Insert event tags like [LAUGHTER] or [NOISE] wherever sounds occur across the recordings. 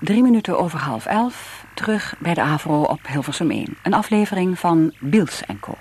Drie minuten over half elf, terug bij de AVRO op Hilversum 1. Een aflevering van Biels Co.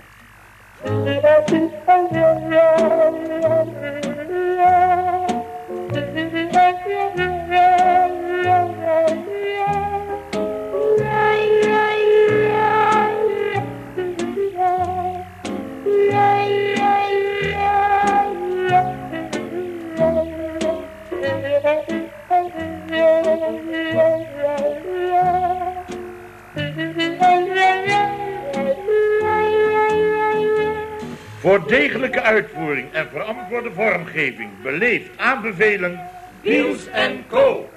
Voor degelijke uitvoering en verantwoorde vormgeving beleefd aanbevelen... Wiels en Co.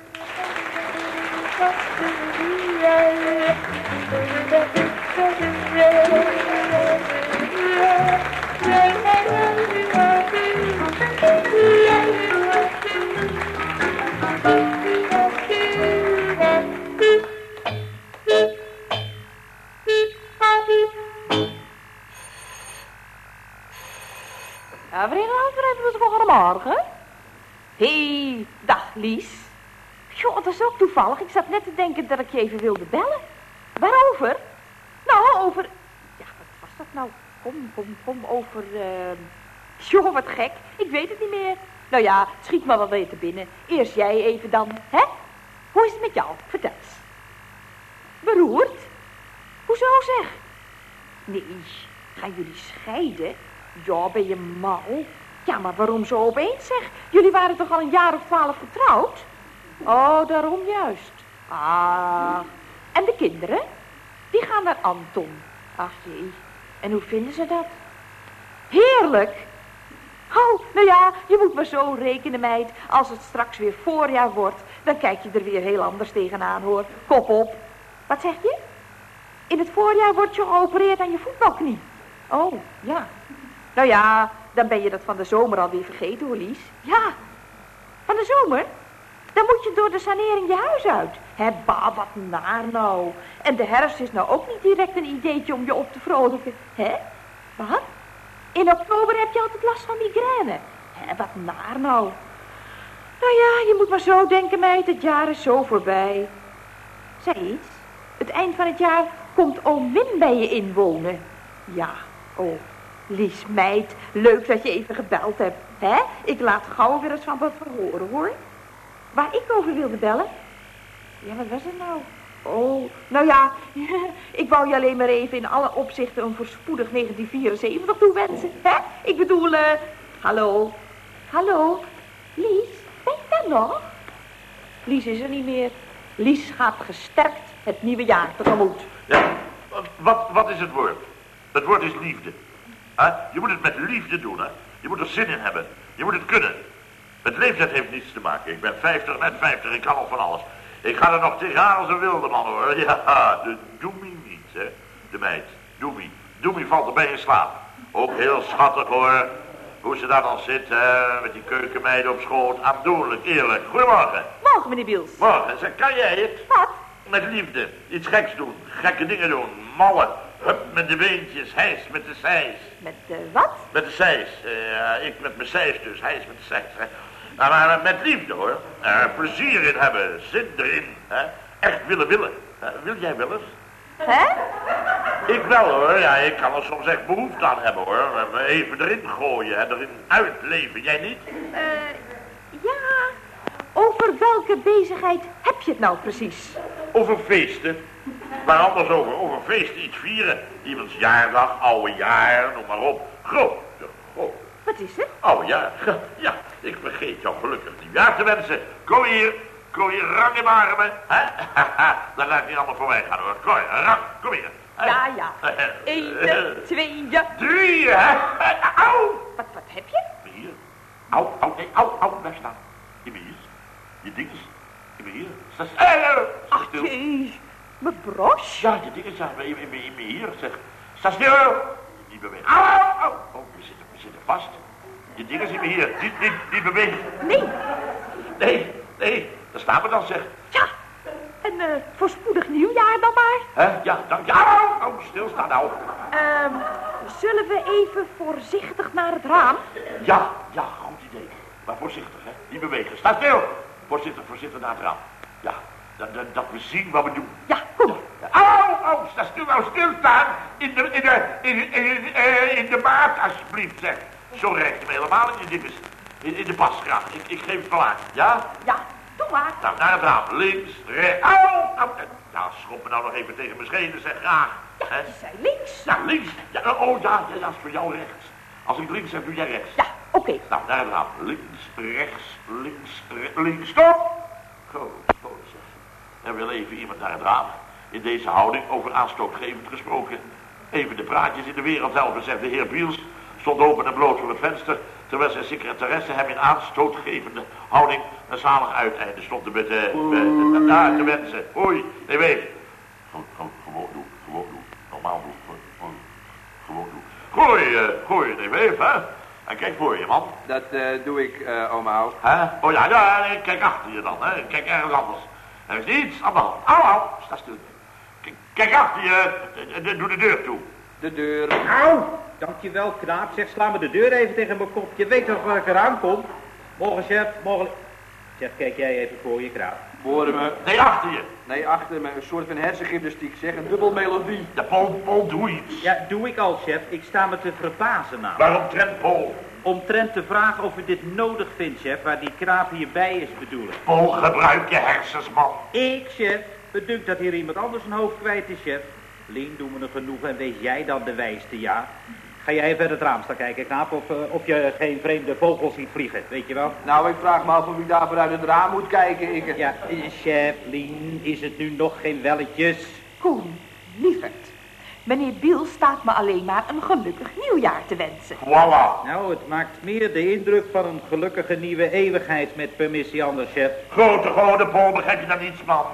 Lies. Joh, dat is ook toevallig. Ik zat net te denken dat ik je even wilde bellen. Waarover? Nou, over... Ja, wat was dat nou? Kom, kom, kom, over... Uh... Joh, wat gek. Ik weet het niet meer. Nou ja, schiet maar wel te binnen. Eerst jij even dan, hè? Hoe is het met jou? Vertel eens. Beroerd? Hoezo zeg? Nee, gaan jullie scheiden? Ja, ben je mal? Ja, maar waarom zo opeens zeg? Jullie waren toch al een jaar of twaalf getrouwd? Oh, daarom juist. Ah, en de kinderen? Die gaan naar Anton. Ach jee, en hoe vinden ze dat? Heerlijk! Oh, nou ja, je moet maar zo rekenen, meid. Als het straks weer voorjaar wordt, dan kijk je er weer heel anders tegenaan, hoor. Kop op. Wat zeg je? In het voorjaar word je geopereerd aan je voetbalknie. Oh, ja. Nou ja, dan ben je dat van de zomer alweer vergeten, hoor, Lies. Ja, van de zomer? Dan moet je door de sanering je huis uit. Hé, ba, wat naar nou. En de herfst is nou ook niet direct een ideetje om je op te vrolijken. Hè? Wat? In oktober heb je altijd last van migraine. Hé, wat naar nou. Nou ja, je moet maar zo denken, meid. Het jaar is zo voorbij. Zeg iets. Het eind van het jaar komt oom Wim bij je inwonen. Ja, oh. Lies, meid, leuk dat je even gebeld hebt. hè? Ik laat gauw weer eens van wat verhoren, hoor. Waar ik over wilde bellen? Ja, wat was het nou? Oh, nou ja, [LAUGHS] ik wou je alleen maar even in alle opzichten een voorspoedig 1974 toewensen. hè? Ik bedoel, eh, hallo, hallo, Lies, ben je daar nog? Lies is er niet meer. Lies gaat gesterkt het nieuwe jaar tegemoet. Ja, wat, wat is het woord? Het woord is liefde. Je moet het met liefde doen, hè. Je moet er zin in hebben. Je moet het kunnen. Met leeftijd heeft niets te maken. Ik ben 50, net 50, ik kan al van alles. Ik ga er nog tegenaan als een wilde man, hoor. [LAUGHS] Ja, de Doemie niet, hè. De meid, Doemie. Doemie valt erbij in slaap. Ook heel schattig, hoor. Hoe ze daar dan zit, hè, met die keukenmeiden op schoot. Aandoenlijk, eerlijk. Goedemorgen. Morgen, meneer Biels. Morgen. Zeg, kan jij het? Wat? Met liefde. Iets geks doen. Gekke dingen doen. Mallen. Hup met de beentjes, hijs met de zijs. Met de wat? Met de zijs. Uh, ik met mijn zijs dus, hijs met de zijs. Hè. Nou, maar met liefde hoor. Uh, plezier in hebben, zin erin. Hè. Echt willen willen. Wil jij wel eens? Hè? Ik wel hoor, ja, ik kan er soms echt behoefte aan hebben hoor. Even erin gooien, hè, erin uitleven. Jij niet? Eh, ja. Over welke bezigheid heb je het nou precies? Over feesten. Maar anders over, over feesten iets vieren. Iemands jaardag, oude jaar, noem maar op. Grote, groot. Wat is het? Oude jaar. [LAUGHS] Ja, ik vergeet jou gelukkig nieuwjaar te wensen. Kom hier. Kom hier, rang in mijn armen. [LAUGHS] Dan laat je allemaal voorbij gaan hoor. Kom hier, rang. Kom hier. Ja, ja. [LAUGHS] Eén, twee, drie, hè. Auw. Wat, wat heb je? Hier. Auw, auw, nee, auw, auw, daar staan. Je hier. Je dinges. Je hier. Sta stil. Ach, jee. Mijn bros? Ja, in, in, hier, zeg. Sta stil! Niet bewegen. Au. Oh, we zitten, we zitten vast. Je dingen zijn hier. Niet, niet, niet bewegen. Nee. Nee, nee. Daar staan we dan, zeg. Ja. En uh, voorspoedig nieuwjaar dan maar. Hè? Ja, dank je. Au, au, stilstaan nou. Ehm, zullen we even voorzichtig naar het raam? Ja, ja, goed idee. Maar voorzichtig, hè. Niet bewegen. Sta stil. Voorzichtig, voorzichtig naar het raam. Ja. Dat, dat, dat we zien wat we doen. Ja, goed. Au, au, sta stil, nou stilstaan. In de, in de, in, in, in, eh, in de maat, alsjeblieft, zeg. Zo rijdt me helemaal in de dinges. In, in de pas, graag. Ik, ik geef het wel aan, ja? Ja, doe maar. Nou, naar het raam. Links, rechts. Au, au. Eh, Nou, schop me nou nog even tegen mijn schenen, zeg graag. Hè? Zij links. Ja, links. Ja, oh, ja, ja, dat is voor jou rechts. Als ik links heb, doe jij rechts. Ja, oké. Nou, naar het raam. Links, rechts, links, re- links. Stop! Goed, goed. Er wil even iemand naar het raam. In deze houding, over aanstootgevend gesproken. Even de praatjes in de wereld helpen, zegt de heer Biels. Stond open en bloot voor het venster. Terwijl zijn secretaresse hem in aanstootgevende houding een zalig uiteinde stond te, met, eh, met, naar te wensen. Oei, nee, weet. Gewoon, gewoon, gewoon doen, gewoon doen. Normaal doen, gewoon, doen. Gooi, eh, gooi, nee, weef, hè. En kijk voor je, man. Dat eh, doe ik, eh, oma? Oh ja, ja, kijk achter je dan, hè. Kijk ergens anders. Er is niets aan de hand. Au, au, sta stil. Kijk, achter je. Eh, eh, Doe de deur toe. De deur. Au! Dankjewel, knaap. Zeg, sla me de deur even tegen mijn kop. Je weet toch waar ik eraan kom? Morgen, chef, morgen... Zeg, kijk jij even voor je, knaap. Voor me. Nee, achter je. Nee, achter me. Een soort van hersengymnastiek, zeg. Een dubbel melodie. De Paul, Paul, doe iets. Ja, doe ik al, chef. Ik sta me te verbazen namelijk. Waarom trent Paul? Omtrent te vragen of u dit nodig vindt, chef, waar die knaap hierbij is bedoelen. Paul, gebruik je hersens, man. Ik, chef. Bedunkt dat hier iemand anders een hoofd kwijt is, chef. Lien, doe me een genoeg en wees jij dan de wijste, ja? Ga jij even uit het raam staan kijken, knaap, of, eh, of je geen vreemde vogels ziet vliegen, weet je wel? Nou, ik vraag me af of ik daarvoor uit het raam moet kijken. Ik... Ja, eh, chef, Lien, is het nu nog geen welletjes? Koen, lieverd. Meneer Biel staat me alleen maar een gelukkig nieuwjaar te wensen. Voilà. Nou, het maakt meer de indruk van een gelukkige nieuwe eeuwigheid met permissie anders, chef. Grote, grote Paul, begrijp je dan niets, man?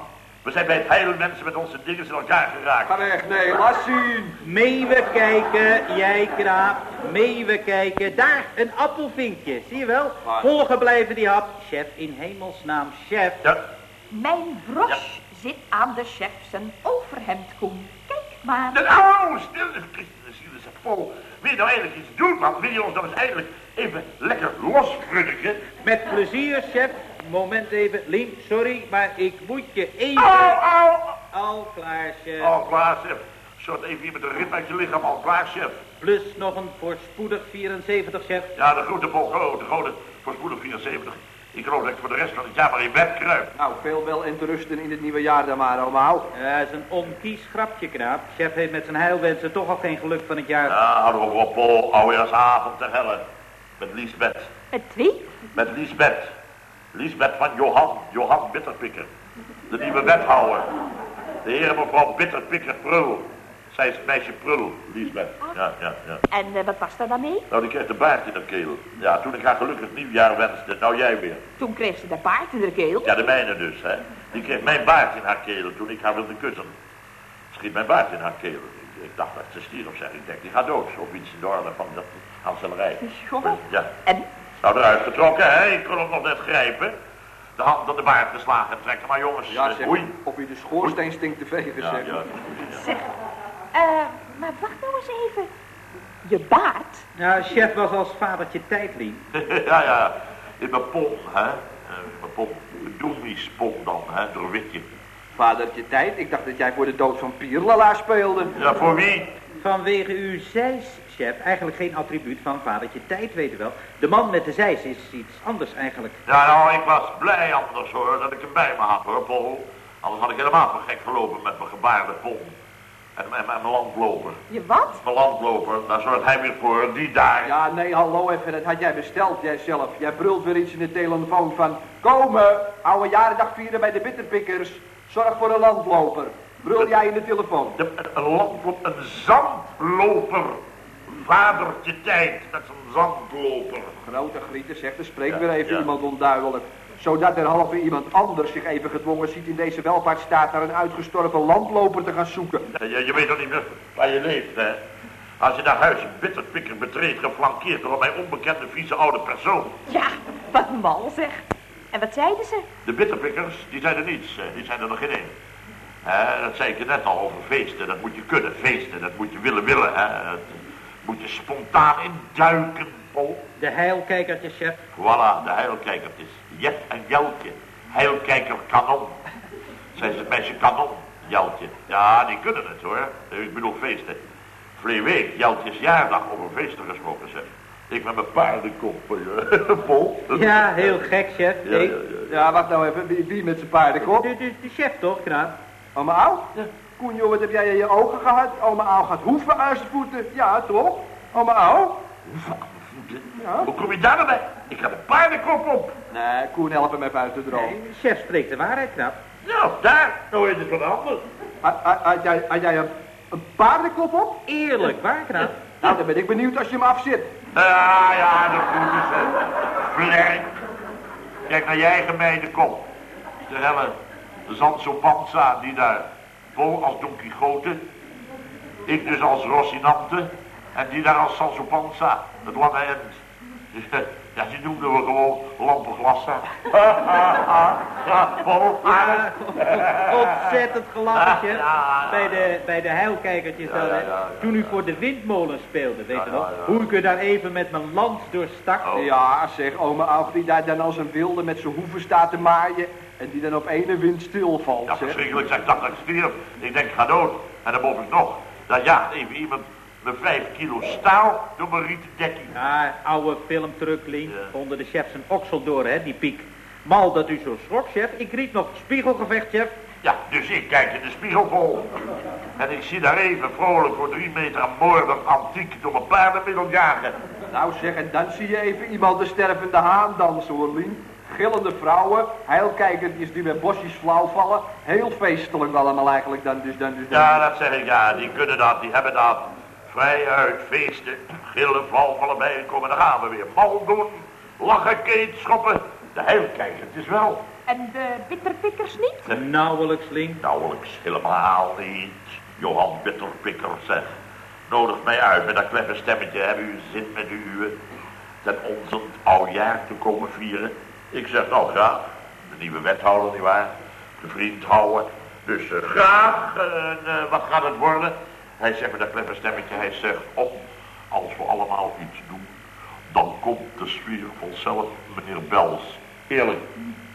We zijn bij het heil mensen met onze dingen in elkaar geraakt. Ga weg, nee, laat zien. Mee we kijken, jij knaap. Mee we kijken. Daar, een appelvinkje. Zie je wel? Volgen blijven die hap. Chef, in hemelsnaam, chef. Ja, Mijn broche zit aan de chef zijn overhemd, Koen. Maar. de, au, stil, zielen, zeg Paul. Wil je nou eigenlijk iets doen, man? Wil je ons nog eens eigenlijk even lekker lospruddiken? Met plezier, chef. Moment even. Lien, sorry, maar ik moet je even... Au, au. Al klaar, chef. Al klaar, chef. Soort even hier met een ritme uit je lichaam, al klaar, chef. Plus nog een voorspoedig 74, chef. Ja, de grote Paul, grote, grote, voorspoedig 74. Ik geloof dat ik voor de rest van het jaar maar in bed kruip. Nou, veel wel en te rusten in het nieuwe jaar dan maar, Au. Ja, dat is een onkies grapje, knaap. Chef heeft met zijn heilwensen toch al geen geluk van het jaar. Ja, hou erop op, Paul. Oudejaarsavond te helle. Met Liesbeth. Het wie? Met Liesbeth. Liesbeth van Johan. Johan Bitterpikker. De nieuwe wethouder. De heer en mevrouw Bitterpikker Prul. Zij is het meisje Prul, Liesbeth. Ja, ja, ja. En eh, wat was er dan mee? Nou, die kreeg de baard in haar keel. Ja, toen ik haar gelukkig nieuwjaar wenste. Nou, jij weer. Toen kreeg ze de paard in de keel. Ja, de mijne dus, hè. Die kreeg mijn baard in haar keel toen ik haar wilde kussen. Schiet mijn baard in haar keel. Ik, ik dacht dat ze stierf, zeg. Ik denk, die gaat dood. Of iets in de orde van dat Hanselarij. Jongen. Ja. En? Nou, eruit getrokken, hè. Ik kon hem nog net grijpen. De hand aan de baard geslagen en trekken. Maar jongens, Ja, eh, zeg, oei. op je de schoorsteen stinkt te vegen, Ja, zeg. ja. Zeg, eh, maar wacht nou eens even. Je baard? Nou, chef was als vadertje tijdlien. [LAUGHS] ja, ja. In mijn pom, hè. Eh, In mijn pom. Doemiespom dan, hè. Door witje. Vadertje tijd, ik dacht dat jij voor de dood van Pierlala speelde. Ja, voor wie? Vanwege uw zeis, chef. Eigenlijk geen attribuut van vadertje tijd, weet u wel. De man met de zeis is iets anders eigenlijk. Ja, nou, ik was blij anders hoor, dat ik hem bij me had hoor, Paul. Anders had ik helemaal voor gek gelopen met mijn gebaarde pom. En mijn, landloper. Je wat? Mijn landloper, daar zorgt hij weer voor, die daar. Ja, nee, hallo even, dat had jij besteld, jijzelf. Jij brult weer iets in de telefoon van... Komen, oude jarendag vieren bij de bitterpikkers. Zorg voor een landloper. Brul jij in de telefoon. De, een landloper, een zandloper. Vadertje tijd met zijn zandloper. Grote grieten, zegt er, spreek Ja, weer even ja. iemand onduidelijk. Zodat er halve iemand anders zich even gedwongen ziet in deze welvaartsstaat naar een uitgestorven landloper te gaan zoeken. Ja, Je, je weet toch niet meer waar je leeft, hè? Als je naar huis een bitterpikker betreedt, geflankeerd door een mij onbekende vieze oude persoon. Ja, wat mal zeg. En wat zeiden ze? De bitterpikkers, die zijn er niets, eh, die zijn er nog geen één. Hè, dat zei ik je net al over feesten, dat moet je kunnen, feesten, dat moet je willen willen, hè. Dat moet je spontaan induiken, Paul. De heilkijkertje, chef. Voilà, de heilkijkertjes. Jet en Jeltje, heilkijker kanon. Zij is het meisje kanon, Jeltje. Ja, die kunnen het hoor. Ik bedoel feesten. Vlee week, Jeltjes jaardag over feesten gesproken zeg. Ik met mijn paardenkop, Pol. [LAUGHS] Ja, heel gek, chef. Ja, ja, ja. Ja, wacht nou even. Wie, wie met zijn paardenkop? De, de, de chef toch, knaap? Oma Au? Koen, joh, wat heb jij in je ogen gehad? Oma Au gaat hoeven aan zijn voeten. Ja, toch? Oma Au? Ja. Hoe kom je daar nou bij? Ik had een paardenkop op. Nee, Koen, help hem even uit de droom. Nee, chef spreekt de waarheid, knap. Nou, daar. Nou is het wat anders. Had, had- had jij, had jij een, een paardenkop op? Eerlijk, waar, knap? Nou, dan ben ik benieuwd als je hem afzit. Ja, ja, dat moet je zeggen. Vlerk. Kijk naar je eigen meidenkop. De helle Zanzo Panza, die daar vol als Don Quixote. Ik dus als Rocinante. En die daar als Sanso Panza, het lange end. Ja, die noemden we gewoon lampenglassa. [LAUGHS] Ja, Paul. Ja, ontzettend. Ja, Bij de, bij de heilkijkertjes dan, ja, hè. ja, ja. Toen u voor de windmolen speelde, weet Ja, je ja, nog? ja. Hoe ik u daar even met mijn lans doorstak. Oh. Ja, zeg, oma Au die daar dan als een wilde met zijn hoeven staat te maaien. En die dan op ene wind stilvalt, Ja, zeg. verschrikkelijk. zeg, Ik dacht dat ik stierf. Ik denk, ik ga dood. En dan boven ik nog. Dan jaagt even iemand met vijf kilo staal door mijn rieten dekking. Ja, oude filmtrucklink. Ja. Onder de chef zijn oksel door, hè, die piek. Mal dat u zo schrok, chef. Ik riep nog spiegelgevecht, chef. Ja, dus ik kijk in de spiegel vol. En ik zie daar even vrolijk voor drie meter aan moordend antiek door mijn paardenmiddel jagen. Nou zeg, en dan zie je even iemand de stervende haan dansen, hoor, Lien. Gillende vrouwen, heilkijkertjes die met bosjes flauw vallen. Heel feestelijk allemaal eigenlijk dan, dus dan, dus dan. Ja, dat zeg ik, ja. Die kunnen dat, die hebben dat. Vrij uit, feesten, gillen, valvallen bijkomen. Dan gaan we weer mal doen. Lachen, keet, schoppen. De heilkijker, het is wel. En de bitterpikkers niet? Nauwelijks, Link. Nauwelijks helemaal niet. Johan Bitterpikker zeg. Nodig mij uit met dat kleffe stemmetje. Hebben u zin met u ten onze oudjaar te komen vieren? Ik zeg nou graag. De nieuwe wethouder, nietwaar? De vriend houden. Dus eh, graag. Eh, wat gaat het worden? Hij zegt met dat kleffe stemmetje. Hij zegt op. Als we allemaal iets doen. Dan komt de sfeer vanzelf, meneer Bels. Eerlijk.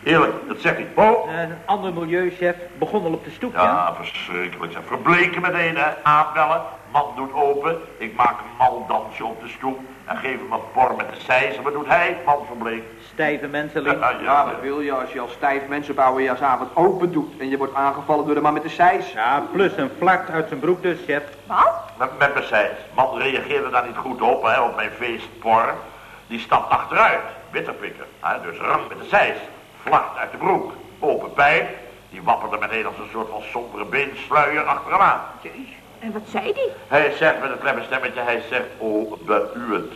Eerlijk, dat zeg ik. Oh. Een ander milieu, chef. Begon al op de stoep, ja. Ja, verschrikkelijk. Zeg, verbleken meteen, hè. Aanbellen. Man doet open. Ik maak een mal dansje op de stoep. En geef hem een por met de sijs. Wat doet hij? Man verbleekt. Stijve mensen, Link. Ja, Ja, wat wil je als je als stijf mensen op oude avond open doet en je wordt aangevallen door de man met de seis? Ja, plus een vlak uit zijn broek dus, chef. Wat? Met, met mijn sijs. Man reageerde daar niet goed op, hè, op mijn feestpor. Die stapt achteruit. Bitterpikker. Hè, dus rang met de sijs. Vlacht uit de broek. Open pijp. Die wapperde meteen als een soort van sombere beensluier achter hem aan. En wat zei die? Hij zegt met een klemme stemmetje, hij zegt, oh, het.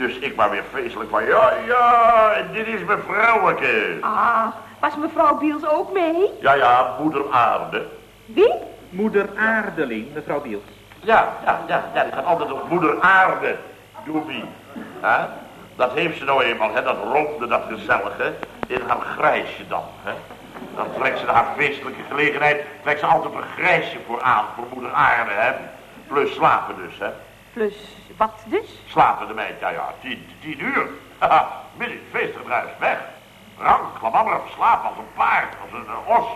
Dus ik maar weer feestelijk van, ja, ja, en dit is mijn vrouweke. Ah, was mevrouw Biels ook mee? Ja, ja, moeder aarde. Wie? Moeder Aardeling, mevrouw Biels. Ja, ja, ja, ja, die gaat altijd op moeder aarde. Doe wie. Hè? Dat heeft ze nou eenmaal, hè, dat ronde, dat gezellige, in haar grijsje dan, hè. Dan trekt ze naar haar feestelijke gelegenheid, trekt ze altijd een grijsje voor aan, voor moeder aarde, hè. Plus slapen dus, hè. Plus, wat dus? Slapen de meid, ja ja, tien, tien uur. Haha, midden in het feestgedruis, weg. Rank, klamammer, slaap als een paard, als een eh, os.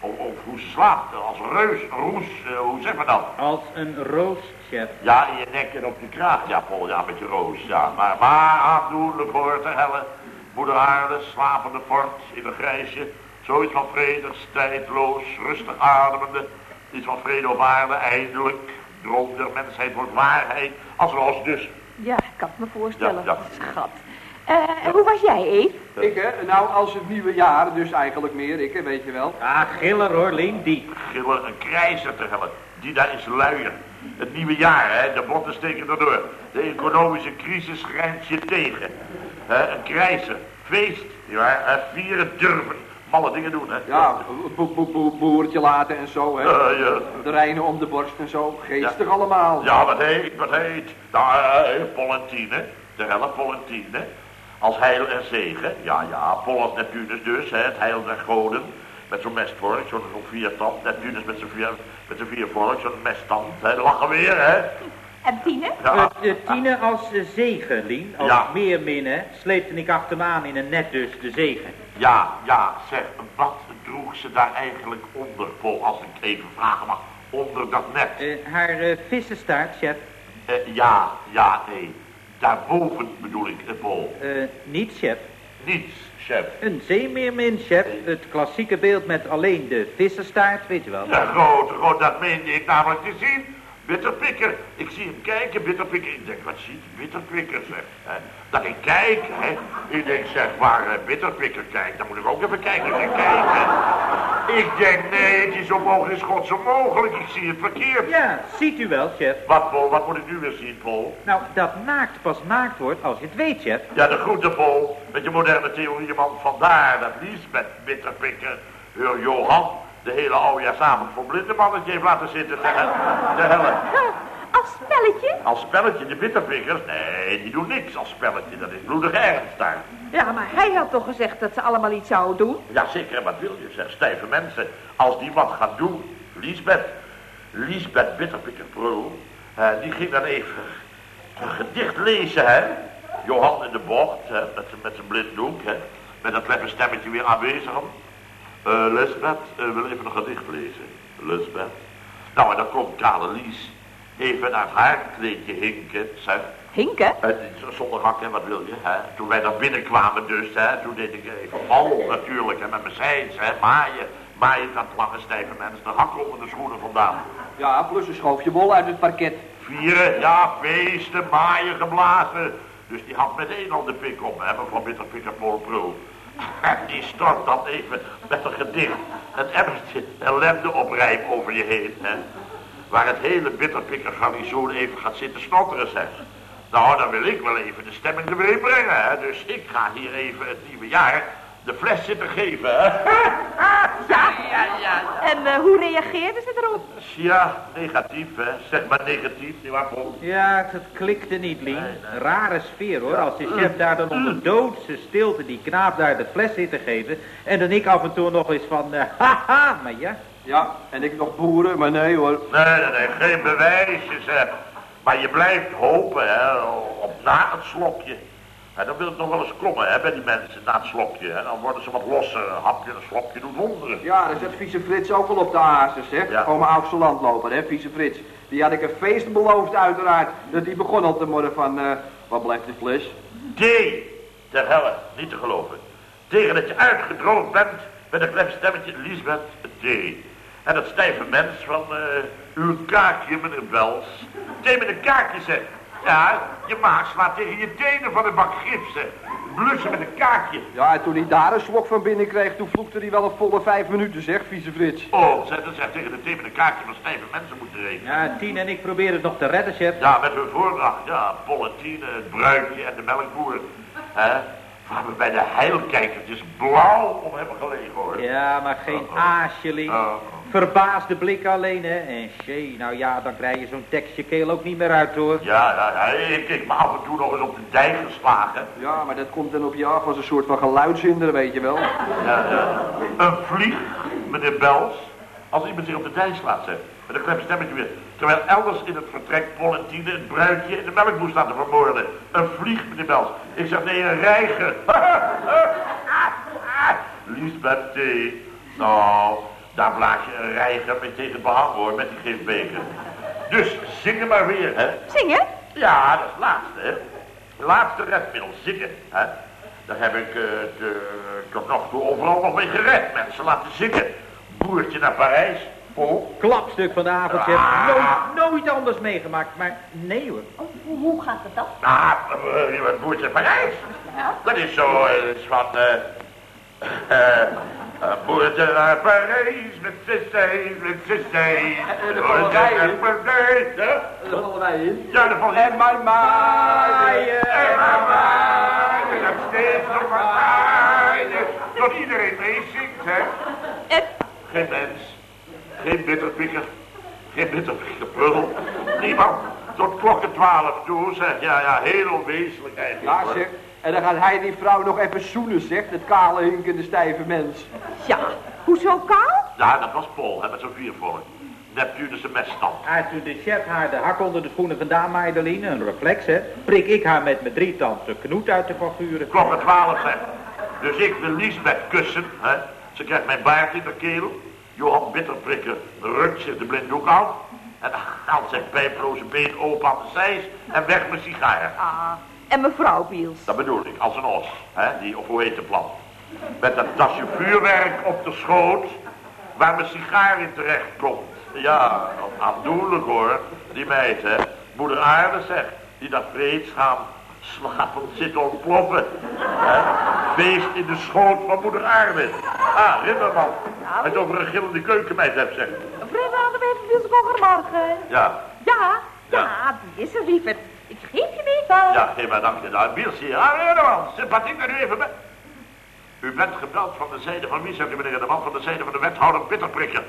Of, of hoe ze slaapt, als een reus, een roes, eh, hoe zeg maar dat? Als een roos, chef. Ja, in je nek en op je kraag, ja Paul, ja, met je roos, ja. Maar, maar aandoenlijk hoor, te helle. Moeder aarde, slapende fort, in een grijsje. Zoiets van vredig, tijdloos, rustig ademende. Iets van vrede op aarde, eindelijk. Droom der mensheid wordt waarheid. Als roos dus. Ja, ik kan het me voorstellen. Ja, Schat. Eh, hoe was jij, Eve? Ik hè, nou als het nieuwe jaar, dus eigenlijk meer, ik hè, weet je wel. Ah, giller hoor, Link, die. Gillen een krijzer te hellen. Die daar is luier. Het nieuwe jaar, hè, de botten steken erdoor. De economische crisis grijpt je tegen. Hè, een krijzer, feest, ja, hè, vieren, durven, malle dingen doen, hè. Ja, bo bo bo boertje laten en zo, hè. Eh, ja. De reinen om de borst en zo, geestig allemaal. Ja, wat heet, wat heet. Nou, uh, Polentine, de helle Polentine. Als heil en zegen. Ja, ja, Polles Neptunus dus, hè, het heil der goden. Met zo'n mestvork, zo'n zo'n viertand. Neptunus met zijn vier, met zijn viervork, zo'n mesttand. Hè, lachen weer, hè. En Tine? Ja, Tine als zegen, Lien. Als Ja. meerminne sleepte ik achter me aan in een net dus de zegen. ja, ja, zeg, wat droeg ze daar eigenlijk onder, Paul, als ik even vragen mag? Onder dat net? Eh, haar eh, vissenstaart, chef. Eh, ja, ja, nee. Daarboven bedoel ik, Paul. Eh, niet, chef. Niets, chef. Een zeemeermin, chef. Het klassieke beeld met alleen de vissenstaart, weet je wel. Ja, groot, groot, dat meende ik namelijk te zien. Bitterpikker. Ik zie hem kijken, bitterpikker. Ik denk, wat ziet bitterpikker, zeg. Hè? Dat ik kijk, hè. Ik denk, zeg, waar bitterpikker kijkt, dan moet ik ook even kijken en kijken. Ik denk, nee, het is onmogelijk, is God zo mogelijk. Ik zie het verkeerd. Ja, ziet u wel, chef. Wat, Paul, wat moet ik nu weer zien, Paul? Nou, dat naakt pas naakt wordt als je het weet, chef. Ja, de groete, Paul. Met je moderne theorieën, man. Vandaar dat Liesbeth bitterpikker, Johan, de hele oudejaarsavond voor blindenmannetje heeft laten zitten te, te hellen. Als spelletje? Als spelletje, de bitterpikkers? Nee, die doen niks als spelletje. Dat is bloedige ernst daar. Ja, maar hij had toch gezegd dat ze allemaal iets zouden doen? Jazeker, wat wil je zeg? Stijve mensen. Als die wat gaan doen. Liesbeth. Liesbeth Bitterpikker Prul. eh, die ging dan even een gedicht lezen, hè. Johan in de bocht, hè, met, zijn- met zijn blinddoek, hè. Met dat kleppe stemmetje weer aanwezig. Eh Lisbeth, eh, wil even een gedicht lezen. Lisbeth. Nou, en dan komt Kale Lies even uit haar kleedje hinken, zeg. Hinken? Eh, zonder hakken, wat wil je, hè? Toen wij daar binnenkwamen dus, hè, toen deed ik even mal natuurlijk, hè, met mijn zijns, hè, maaien. Maaien dat lange stijve mens, de hakken onder de schoenen vandaan. Ja, plus een schoofje bol uit het parket. Vieren, ja, feesten, maaien, geblazen. Dus die had meteen al de pik op, hè, van Bitterpikker Paul Pro. Die stort dan even met een gedicht, een emmertje ellende oprijp over je heen, hè. Waar het hele Bitterpikker garnizoen even gaat zitten snotteren, zeg. Nou, dan wil ik wel even de stemming erbij brengen, hè. Dus ik ga hier even het nieuwe jaar de fles zitten geven, hè. [LAUGHS] Ja, ja, ja. En eh, hoe reageerden ze erop? Ja, negatief, hè. Zeg maar negatief, nietwaar, Paul? Ja, het klikte niet, Lien. Rare sfeer, hoor. Als de chef daar dan onder doodse stilte die knaap daar de fles zit te geven... en dan ik af en toe nog eens van... eh, haha, maar ja... Ja, en ik nog boeren, maar nee hoor. Nee, nee, nee, geen bewijsjes, hè. Maar je blijft hopen, hè, op na het slokje. En dan wil het nog wel eens klommen, hè, bij die mensen, na het slokje. En dan worden ze wat losser, een hapje, een slokje, doen wonderen. Ja, daar zit vieze Frits ook wel op de hazes, hè. Ja. Mijn oudste landloper, hè, vieze Frits. Die had ik een feest beloofd, uiteraard. Dat die begon al te morgen van, eh, wat blijft de fles? D, ter helle, niet te geloven. Tegen dat je uitgedroogd bent, met een klem stemmetje, Lisbeth, D. En dat stijve mens van, eh, uw kaakje, meneer Wels. Thee met een kaakje, zeg. Ja, je maag slaat tegen je tenen van een bak gif, zeg. Blussen met een kaakje. Ja, en toen hij daar een slok van binnen kreeg, toen vloekte hij wel een volle vijf minuten, zeg, vieze Frits. Oh, zeg, dat zeg tegen de thee met een kaakje van stijve mensen moeten rekenen. Ja, Tien en ik proberen het nog te redden, chef. Ja, met hun voordracht, ja, Polletine, het bruikje en de melkboer. Hè? Waar we bij de heilkijkertjes blauw om hebben gelegen, hoor. Ja, maar geen aasje. Oh. Verbaasde blik alleen, hè. En shee, nou ja, dan krijg je zo'n tekstje keel ook niet meer uit, hoor. Ja, ja, ja, ik heb me af en toe nog eens op de dijk geslagen. Ja, maar dat komt dan op je af als een soort van geluidshinder, weet je wel. Ja, ja. Een vlieg, meneer Bels, als iemand zich op de dijk slaat, zeg. Met een klep stemmetje weer. Terwijl elders in het vertrek Polentine, het bruidje en de melkboer staan te vermoorden. Een vlieg, meneer Bels. Ik zeg nee, een reiger. [LAUGHS] Liesbeth T. Nou, daar blaas je een reiger mee tegen het behang hoor, met die gifbeker. Dus zingen maar weer, hè. Zingen? Ja, dat is het laatste, hè. Laatste redmiddel, zingen, hè. Daar heb ik eh, de, tot nog toe overal nog mee gered. Mensen laten zingen. Boertje naar Parijs. Paul. Klapstuk van de avond, chef. Ah. Nooit, nooit anders meegemaakt, maar nee, hoor. Oh, hoe- hoe gaat het dan? Ah, eh, boertje naar Parijs. Dat is zo, eh, van... eh [LAUGHS] eh, eh, boertje naar Parijs met z'n met z'n en daar vallen wij in. Parijs, hè? Daar vallen wij in. Ja, dat valt En mijn maaien. En maar waaien, nog steeds nog maar waaien. Tot iedereen meezingt, hè. En, Geen mens, geen bitterpikker, geen bitterpikker prul. Niemand. Tot klokken twaalf toe, zeg. Ja, ja, heel onwezenlijk eigenlijk. Ja, zeg. En dan gaat hij die vrouw nog even zoenen, zegt het kale, hinkende, stijve mens. ja, hoezo kaal? Ja, dat was Paul, hè, met zo'n viervolk. Neptunus een messtand. En toen de chef haar de hak onder de schoenen vandaan maaide, Lien, een reflex, hè, prik ik haar met mijn drietandse knoet uit de figuren. Klokken twaalf, zeg. Dus ik wil Liesbeth kussen, hè. Ze krijgt mijn baard in de keel. Johan Bitterprikker rukt zich de blinddoek af. En dan haalt zijn pijploze been open aan de zijs en weg met sigaar. Ah, en mevrouw Biels. Dat bedoel ik, als een os, hè, die op hoe heet de plan. Met dat tasje vuurwerk op de schoot, waar mijn sigaar in terecht komt. Ja, aandoenlijk hoor, die meid, hè. Moeder Aarde zegt, die dat vreedzaam slapend zit ontploffen. Hè? Beest in de schoot van moeder Aarde. Ah, Rimmerman. Hij het over een gillende keukenmeid hebt, zeg. Mevrouw de Bever Biels, goedemorgen. Ja, Ja, ja, Ja. die is er, lieverd. Ik geef je mee al. ja, geef maar dank je. Hier. Ah, meneer sympathiek dat u even bent. U bent gebeld van de zijde van wie, zegt u, meneer de man, van de zijde van de wethouder Bitterprikker.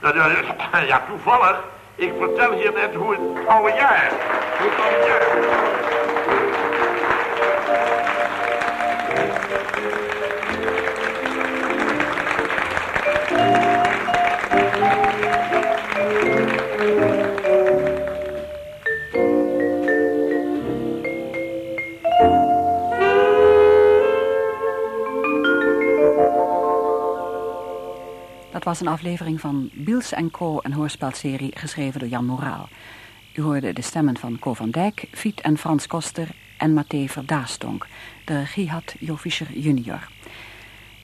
[LAUGHS] Ja, toevallig. Ik vertel hier net hoe het oude jaar. Hoe het oude jaar. Was een aflevering van Biels Co, een hoorspelserie geschreven door Jan Moraal. U hoorde de stemmen van Co van Dijk, Fiet en Frans Koster en Mathé Verdaastonk. De regie had Jo Fischer junior.